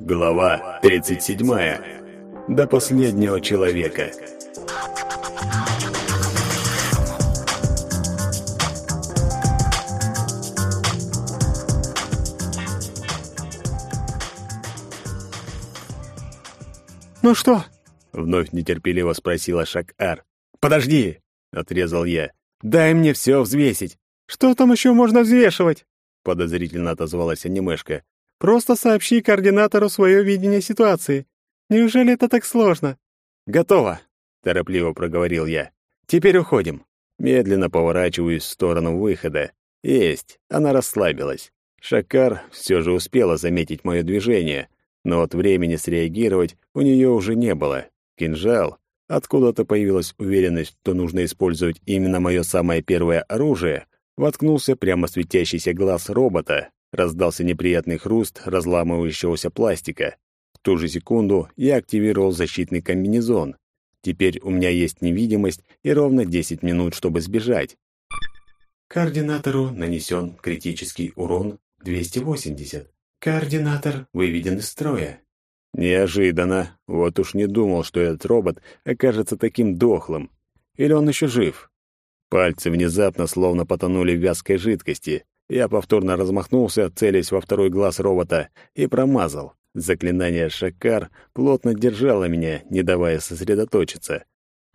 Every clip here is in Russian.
Глава 37. До последнего человека. «Ну что?» — вновь нетерпеливо спросила Шак-Ар. «Подожди!» — отрезал я. «Дай мне все взвесить!» «Что там еще можно взвешивать?» — подозрительно отозвалась анимешка. «Просто сообщи координатору свое видение ситуации. Неужели это так сложно?» «Готово!» — торопливо проговорил я. «Теперь уходим». Медленно поворачиваюсь в сторону выхода. Есть, она расслабилась. Шакар все же успела заметить мое движение, но от времени среагировать у нее уже не было. Кинжал. Откуда-то появилась уверенность, что нужно использовать именно мое самое первое оружие, воткнулся прямо светящийся глаз робота. Раздался неприятный хруст разламывающегося пластика. В ту же секунду я активировал защитный комбинезон. Теперь у меня есть невидимость и ровно 10 минут, чтобы сбежать. Координатору нанесен критический урон 280. Координатор выведен из строя. Неожиданно. Вот уж не думал, что этот робот окажется таким дохлым. Или он еще жив? Пальцы внезапно словно потонули в вязкой жидкости. Я повторно размахнулся, целясь во второй глаз робота, и промазал. Заклинание «Шакар» плотно держало меня, не давая сосредоточиться.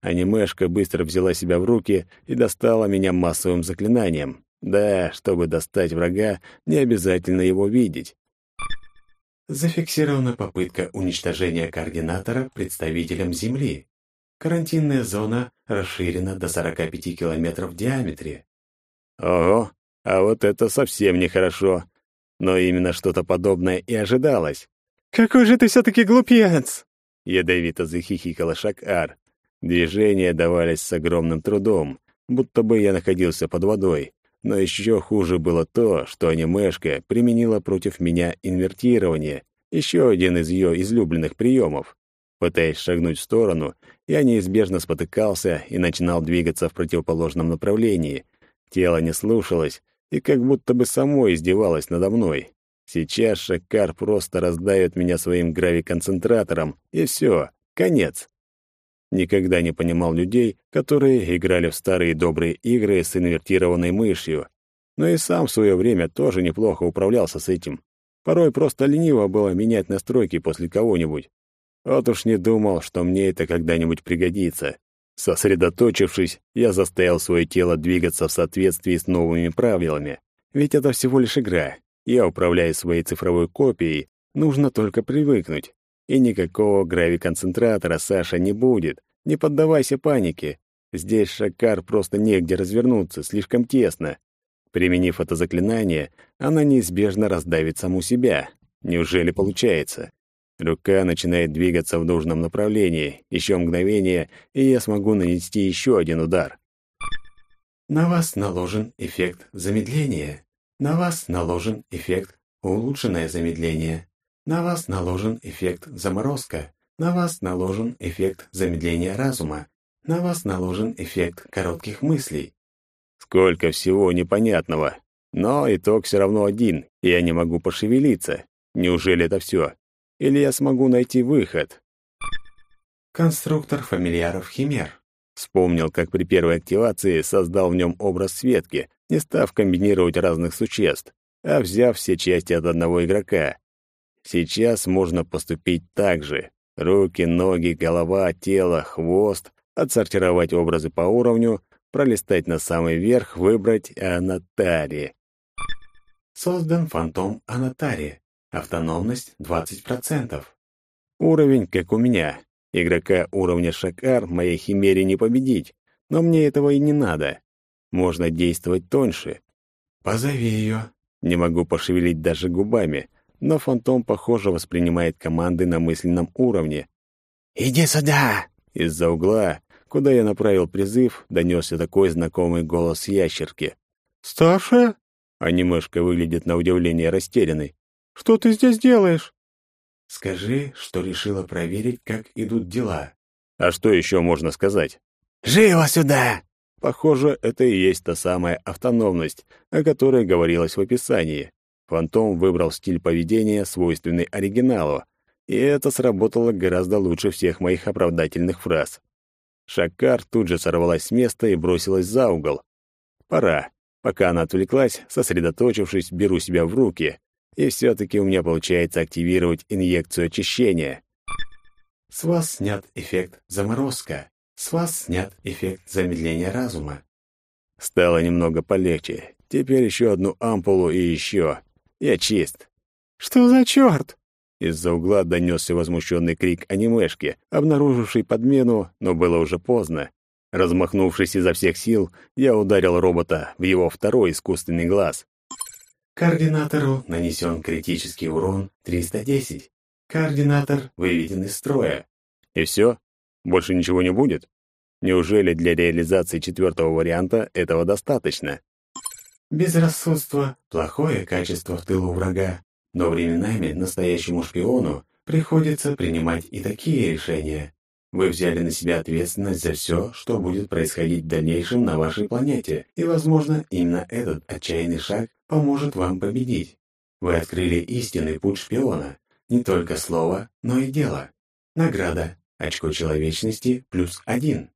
Анимешка быстро взяла себя в руки и достала меня массовым заклинанием. Да, чтобы достать врага, не обязательно его видеть. Зафиксирована попытка уничтожения координатора представителем Земли. Карантинная зона расширена до 45 километров в диаметре. Ого, а вот это совсем нехорошо. Но именно что-то подобное и ожидалось. «Какой же ты все-таки глупец!» Ядовито захихикала Шак-Ар. Движения давались с огромным трудом, будто бы я находился под водой. Но еще хуже было то, что анимешка применила против меня инвертирование, еще один из ее излюбленных приемов. Пытаясь шагнуть в сторону, я неизбежно спотыкался и начинал двигаться в противоположном направлении. Тело не слушалось и как будто бы само издевалось надо мной. Сейчас Шакар просто раздавит меня своим гравиконцентратором, и все, конец. Никогда не понимал людей, которые играли в старые добрые игры с инвертированной мышью. Но и сам в свое время тоже неплохо управлялся с этим. Порой просто лениво было менять настройки после кого-нибудь. Вот уж не думал, что мне это когда-нибудь пригодится. Сосредоточившись, я заставил свое тело двигаться в соответствии с новыми правилами. Ведь это всего лишь игра. Я управляю своей цифровой копией, нужно только привыкнуть. И никакого гравиконцентратора, Саша, не будет. Не поддавайся панике. Здесь Шакар просто негде развернуться, слишком тесно. Применив это заклинание, она неизбежно раздавит саму себя. Неужели получается? Рука начинает двигаться в нужном направлении. Еще мгновение, и я смогу нанести еще один удар. На вас наложен эффект замедления. На вас наложен эффект улучшенное замедление. На вас наложен эффект заморозка. На вас наложен эффект замедления разума. На вас наложен эффект коротких мыслей. Сколько всего непонятного. Но итог все равно один. Я не могу пошевелиться. Неужели это все? Или я смогу найти выход? Конструктор фамильяров Химер. Вспомнил, как при первой активации создал в нем образ Светки, не став комбинировать разных существ, а взяв все части от одного игрока. Сейчас можно поступить так же. Руки, ноги, голова, тело, хвост, отсортировать образы по уровню, пролистать на самый верх, выбрать Анатари. Создан фантом Анатари. Автономность 20%. Уровень, как у меня. Игрока уровня Шакар моей химере не победить, но мне этого и не надо. Можно действовать тоньше. Позови ее. Не могу пошевелить даже губами, но фантом, похоже, воспринимает команды на мысленном уровне. «Иди сюда!» Из-за угла, куда я направил призыв, донесся такой знакомый голос ящерки. «Старшая?» Анимешка выглядит на удивление растерянной. Что ты здесь делаешь?» «Скажи, что решила проверить, как идут дела». «А что еще можно сказать?» «Живо сюда!» Похоже, это и есть та самая автономность, о которой говорилось в описании. Фантом выбрал стиль поведения, свойственный оригиналу, и это сработало гораздо лучше всех моих оправдательных фраз. Шакар тут же сорвалась с места и бросилась за угол. Пора. Пока она отвлеклась, сосредоточившись, беру себя в руки, и все-таки у меня получается активировать инъекцию очищения. С вас снят эффект заморозка. С вас снят эффект замедления разума. Стало немного полегче. Теперь еще одну ампулу и еще. Я чист. «Что за черт?» Из-за угла донесся возмущенный крик анимешки, обнаруживший подмену, но было уже поздно. Размахнувшись изо всех сил, я ударил робота в его второй искусственный глаз. Координатору нанесен критический урон 310. Координатор выведен из строя. И все? Больше ничего не будет? Неужели для реализации четвертого варианта этого достаточно? Безрассудство — плохое качество в тылу врага, но временами настоящему шпиону приходится принимать и такие решения. Вы взяли на себя ответственность за все, что будет происходить в дальнейшем на вашей планете, и, возможно, именно этот отчаянный шаг поможет вам победить. Вы открыли истинный путь шпиона, не только слово, но и дело. Награда. Очко человечности плюс один.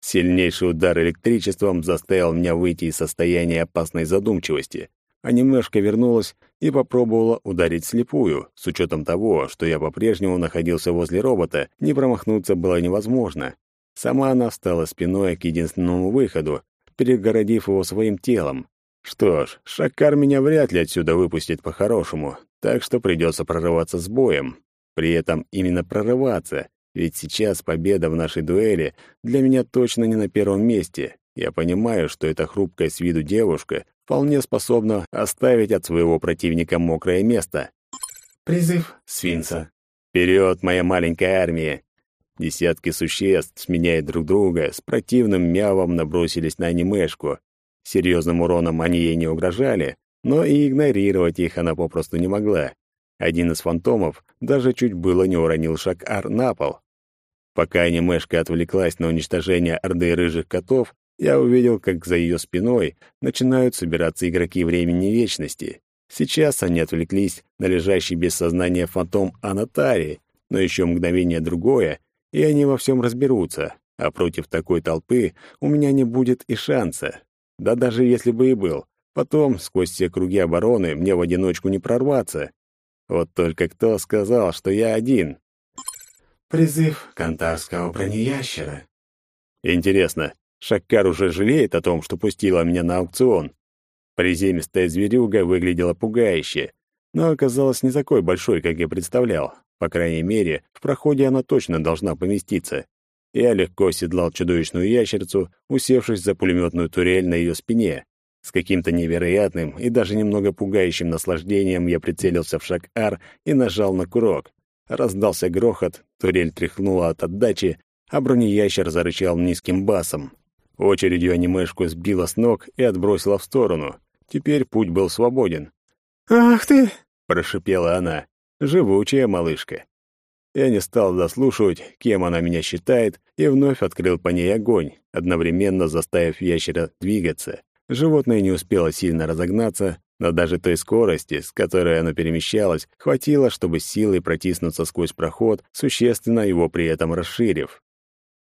Сильнейший удар электричеством заставил меня выйти из состояния опасной задумчивости а немножко вернулась и попробовала ударить слепую. С учетом того, что я по-прежнему находился возле робота, не промахнуться было невозможно. Сама она встала спиной к единственному выходу, перегородив его своим телом. Что ж, Шакар меня вряд ли отсюда выпустит по-хорошему, так что придется прорываться с боем. При этом именно прорываться, ведь сейчас победа в нашей дуэли для меня точно не на первом месте. Я понимаю, что эта хрупкая с виду девушка вполне способна оставить от своего противника мокрое место. Призыв свинца. Вперед, моя маленькая армия! Десятки существ, сменяя друг друга, с противным мявом набросились на анимешку. Серьезным уроном они ей не угрожали, но и игнорировать их она попросту не могла. Один из фантомов даже чуть было не уронил Шак-Ар на пол. Пока анимешка отвлеклась на уничтожение орды рыжих котов, я увидел, как за ее спиной начинают собираться игроки времени вечности. Сейчас они отвлеклись на лежащий без сознания фантом Анатари, но еще мгновение другое, и они во всем разберутся, а против такой толпы у меня не будет и шанса. Да даже если бы и был, потом, сквозь все круги обороны, мне в одиночку не прорваться. Вот только кто сказал, что я один? Призыв кантарского бронеящера. Интересно, Шаккар уже жалеет о том, что пустила меня на аукцион. Приземистая зверюга выглядела пугающе, но оказалась не такой большой, как я представлял. По крайней мере, в проходе она точно должна поместиться. Я легко оседлал чудовищную ящерицу, усевшись за пулеметную турель на ее спине. С каким-то невероятным и даже немного пугающим наслаждением я прицелился в шаг Ар и нажал на курок. Раздался грохот, турель тряхнула от отдачи, а бронеящер зарычал низким басом. Очередью анимешку сбила с ног и отбросила в сторону. Теперь путь был свободен. «Ах ты!» — прошипела она. Живучая малышка. Я не стал дослушивать, кем она меня считает, и вновь открыл по ней огонь, одновременно заставив ящера двигаться. Животное не успело сильно разогнаться, но даже той скорости, с которой оно перемещалось, хватило, чтобы силой протиснуться сквозь проход, существенно его при этом расширив.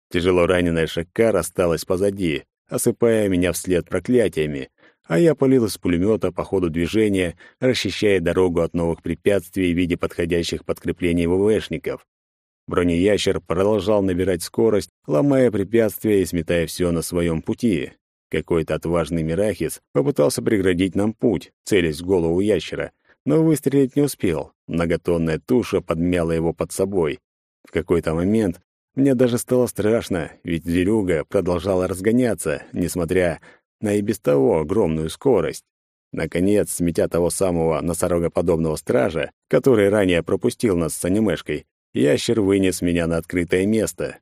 Тяжело раненая Шаккар осталась позади, осыпая меня вслед проклятиями, а я полил из пулемета по ходу движения, расчищая дорогу от новых препятствий в виде подходящих подкреплений ВВшников. Бронеящер продолжал набирать скорость, ломая препятствия и сметая все на своем пути. Какой-то отважный Мирахис попытался преградить нам путь, целясь в голову ящера, но выстрелить не успел. Многотонная туша подмяла его под собой. В какой-то момент мне даже стало страшно, ведь зверюга продолжала разгоняться, несмотря на и без того огромную скорость. Наконец, сметя того самого носорогоподобного стража, который ранее пропустил нас с анимешкой, ящер вынес меня на открытое место.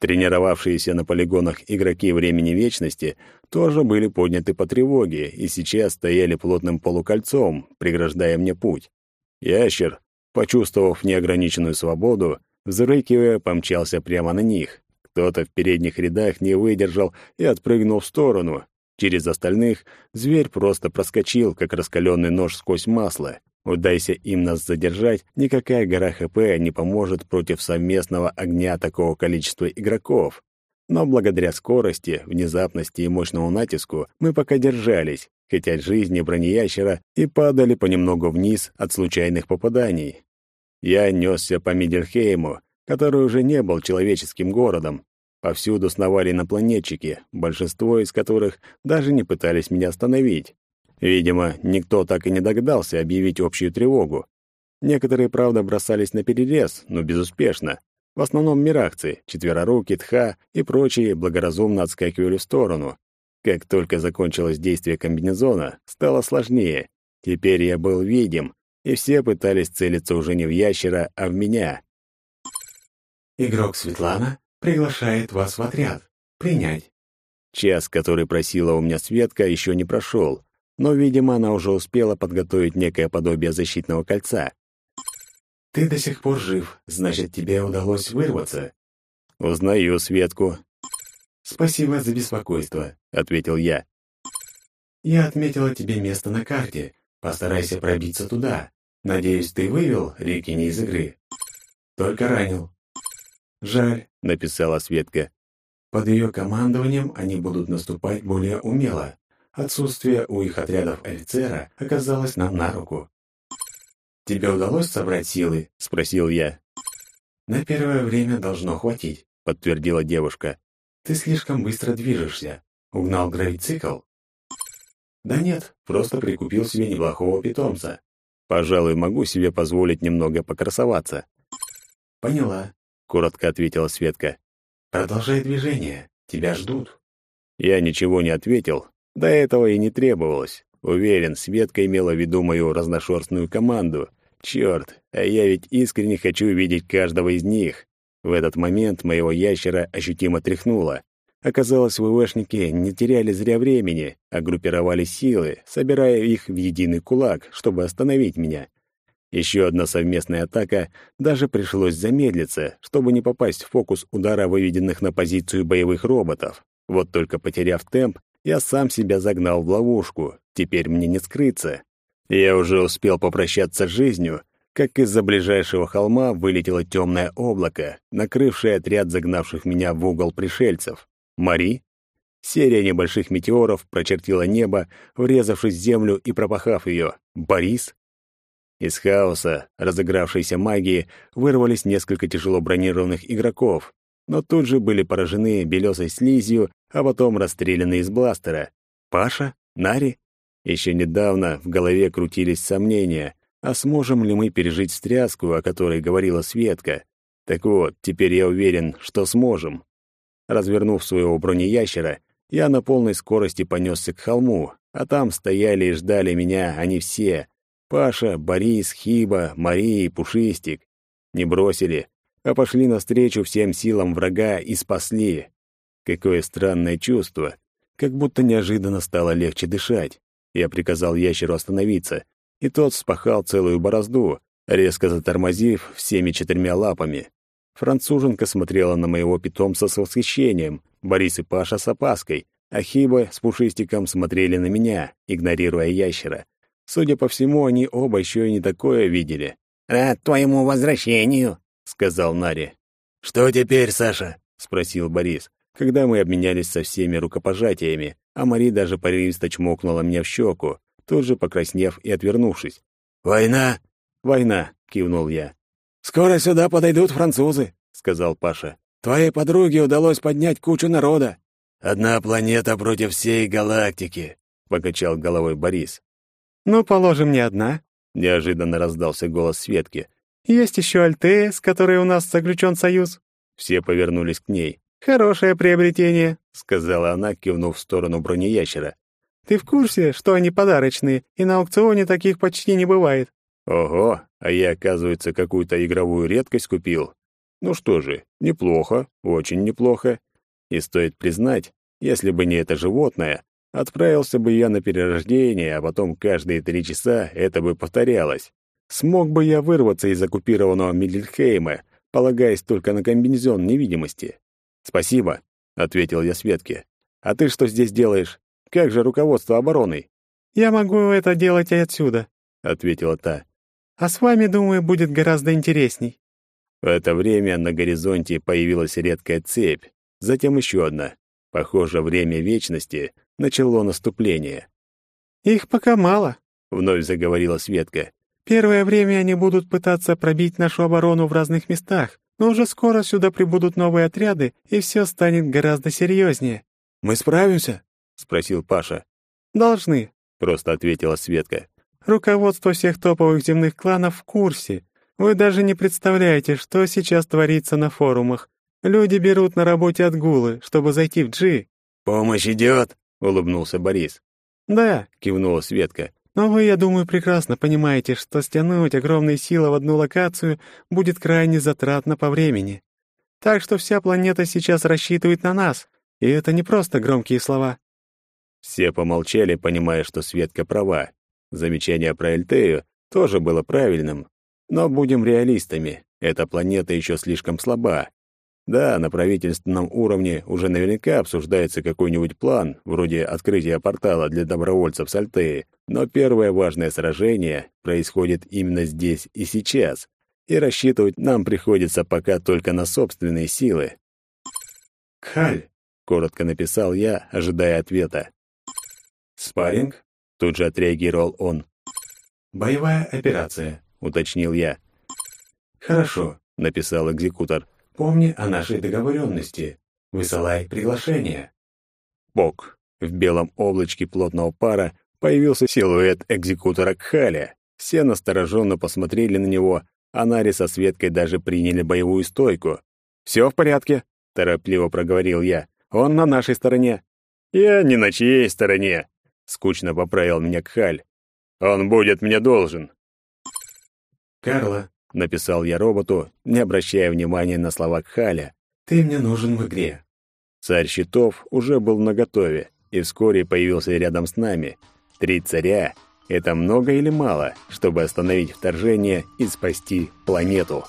Тренировавшиеся на полигонах игроки Времени Вечности тоже были подняты по тревоге и сейчас стояли плотным полукольцом, преграждая мне путь. Ящер, почувствовав неограниченную свободу, взрыкивая, помчался прямо на них. Кто-то в передних рядах не выдержал и отпрыгнул в сторону. Через остальных зверь просто проскочил, как раскаленный нож сквозь масло. Удайся им нас задержать, никакая гора ХП не поможет против совместного огня такого количества игроков. Но благодаря скорости, внезапности и мощному натиску мы пока держались, хотя жизни бронеящера и падали понемногу вниз от случайных попаданий. Я несся по Мидельхейму, который уже не был человеческим городом. Повсюду сновали инопланетчики, большинство из которых даже не пытались меня остановить. Видимо, никто так и не догадался объявить общую тревогу. Некоторые, правда, бросались на перерез, но безуспешно. В основном мирахцы, четвероруки, тха и прочие благоразумно отскакивали в сторону. Как только закончилось действие комбинезона, стало сложнее. Теперь я был видим, и все пытались целиться уже не в ящера, а в меня. Игрок Светлана приглашает вас в отряд. Принять. Час, который просила у меня Светка, еще не прошел, но, видимо, она уже успела подготовить некое подобие защитного кольца. Ты до сих пор жив, значит, тебе удалось вырваться. Узнаю Светку. Спасибо за беспокойство, ответил я. Я отметила тебе место на карте. Постарайся пробиться туда. Надеюсь, ты вывел реки не из игры. Только ранил. Жаль, написала Светка. Под ее командованием они будут наступать более умело. Отсутствие у их отрядов офицера оказалось нам на руку. «Тебе удалось собрать силы?» — спросил я. «На первое время должно хватить», — подтвердила девушка. «Ты слишком быстро движешься. Угнал гравицикл?» «Да нет, просто прикупил себе неплохого питомца». «Пожалуй, могу себе позволить немного покрасоваться». «Поняла», — коротко ответила Светка. «Продолжай движение. Тебя ждут». Я ничего не ответил, до этого и не требовалось. Уверен, Светка имела в виду мою разношерстную команду. Черт, а я ведь искренне хочу видеть каждого из них. В этот момент моего ящера ощутимо тряхнуло. Оказалось, ВВшники не теряли зря времени, а группировали силы, собирая их в единый кулак, чтобы остановить меня. Еще одна совместная атака, даже пришлось замедлиться, чтобы не попасть в фокус удара выведенных на позицию боевых роботов. Вот только потеряв темп, я сам себя загнал в ловушку. Теперь мне не скрыться. Я уже успел попрощаться с жизнью, как из-за ближайшего холма вылетело темное облако, накрывшее отряд загнавших меня в угол пришельцев. Мари? Серия небольших метеоров прочертила небо, врезавшись в землю и пропахав ее. Борис? Из хаоса, разыгравшейся магии, вырвались несколько тяжело бронированных игроков, но тут же были поражены белесой слизью, а потом расстреляны из бластера. Паша? Нари? Еще недавно в голове крутились сомнения, а сможем ли мы пережить встряску, о которой говорила Светка. Так вот, теперь я уверен, что сможем. Развернув своего бронеящера, я на полной скорости понесся к холму, а там стояли и ждали меня они все. Паша, Борис, Хиба, Мария и Пушистик. Не бросили, а пошли навстречу всем силам врага и спасли. Какое странное чувство, как будто неожиданно стало легче дышать. Я приказал ящеру остановиться, и тот вспахал целую борозду, резко затормозив всеми четырьмя лапами. Француженка смотрела на моего питомца с восхищением, Борис и Паша с опаской, а Хиба с Пушистиком смотрели на меня, игнорируя ящера. Судя по всему, они оба еще и не такое видели. «Рад твоему возвращению», — сказал Нари. «Что теперь, Саша?» — спросил Борис когда мы обменялись со всеми рукопожатиями, а Мари даже порывисто чмокнула меня в щеку, тут же покраснев и отвернувшись. «Война?» «Война», — кивнул я. «Скоро сюда подойдут французы», — сказал Паша. «Твоей подруге удалось поднять кучу народа». «Одна планета против всей галактики», — покачал головой Борис. «Ну, положим, не одна», — неожиданно раздался голос Светки. «Есть еще Альтея, с которой у нас заключен союз». Все повернулись к ней. «Хорошее приобретение», — сказала она, кивнув в сторону бронеящера. «Ты в курсе, что они подарочные, и на аукционе таких почти не бывает?» «Ого, а я, оказывается, какую-то игровую редкость купил. Ну что же, неплохо, очень неплохо. И стоит признать, если бы не это животное, отправился бы я на перерождение, а потом каждые три часа это бы повторялось. Смог бы я вырваться из оккупированного Мидельхейма, полагаясь только на комбинезон невидимости. «Спасибо», — ответил я Светке. «А ты что здесь делаешь?» Как же руководство обороной?» «Я могу это делать и отсюда», — ответила та. «А с вами, думаю, будет гораздо интересней». В это время на горизонте появилась редкая цепь, затем еще одна. Похоже, время вечности начало наступление. «Их пока мало», — вновь заговорила Светка. «Первое время они будут пытаться пробить нашу оборону в разных местах, но уже скоро сюда прибудут новые отряды, и все станет гораздо серьезнее». «Мы справимся?» — спросил Паша. «Должны», — просто ответила Светка. «Руководство всех топовых земных кланов в курсе. Вы даже не представляете, что сейчас творится на форумах. Люди берут на работе отгулы, чтобы зайти в Джи». «Помощь идет», — улыбнулся Борис. «Да», — кивнула Светка. «но вы, я думаю, прекрасно понимаете, что стянуть огромные силы в одну локацию будет крайне затратно по времени. Так что вся планета сейчас рассчитывает на нас, и это не просто громкие слова». Все помолчали, понимая, что Светка права. Замечание про Эльтею тоже было правильным. Но будем реалистами, эта планета еще слишком слаба. Да, на правительственном уровне уже наверняка обсуждается какой-нибудь план, вроде открытия портала для добровольцев с Альтеи, но первое важное сражение происходит именно здесь и сейчас, и рассчитывать нам приходится пока только на собственные силы. «Кхаль», — коротко написал я, ожидая ответа. «Спарринг?» — тут же отреагировал он. «Боевая операция», — уточнил я. «Хорошо», — написал экзекутор. Помни о нашей договоренности. Высылай приглашение. Бог. В белом облачке плотного пара появился силуэт экзекутора Кхаля. Все настороженно посмотрели на него, а Нари со Светкой даже приняли боевую стойку. «Все в порядке», — торопливо проговорил я. «Он на нашей стороне». «Я не на чьей стороне», — скучно поправил меня Кхаль. «Он будет мне должен». «Карла, — написал я роботу, не обращая внимания на слова Кхаля. «Ты мне нужен в игре». Царь щитов уже был наготове и вскоре появился рядом с нами. Три царя — это много или мало, чтобы остановить вторжение и спасти планету?»